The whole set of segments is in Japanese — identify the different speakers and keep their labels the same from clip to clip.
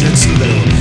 Speaker 1: senso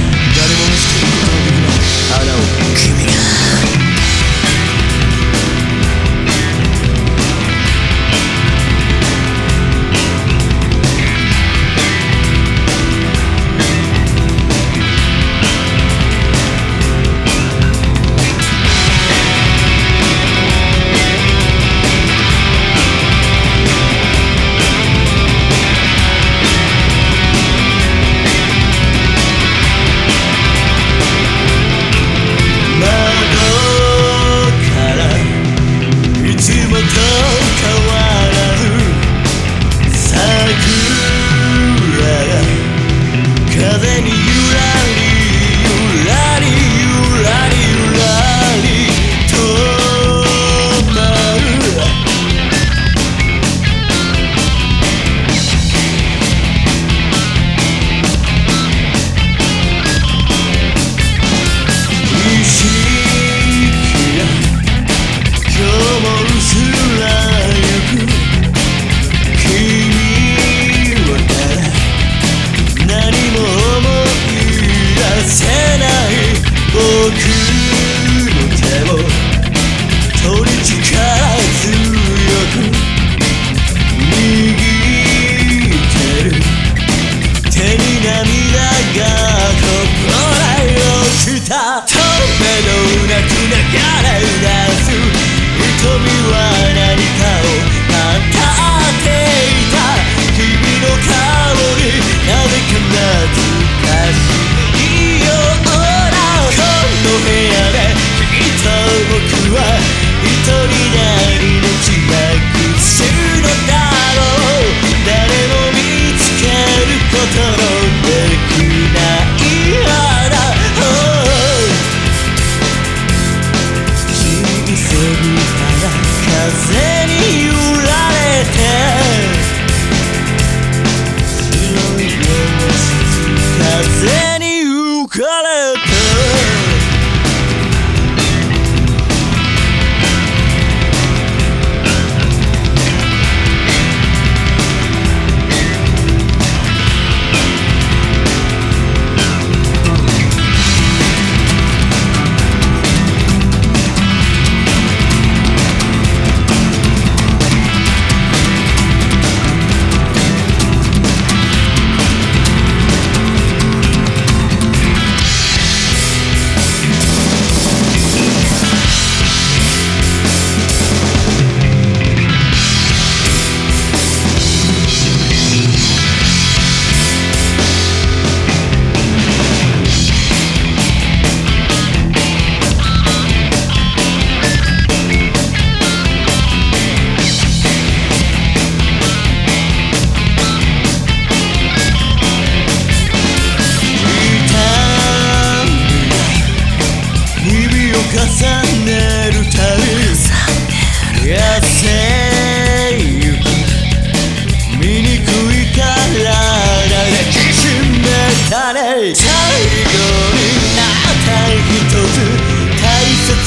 Speaker 1: 人でなった一つ。大切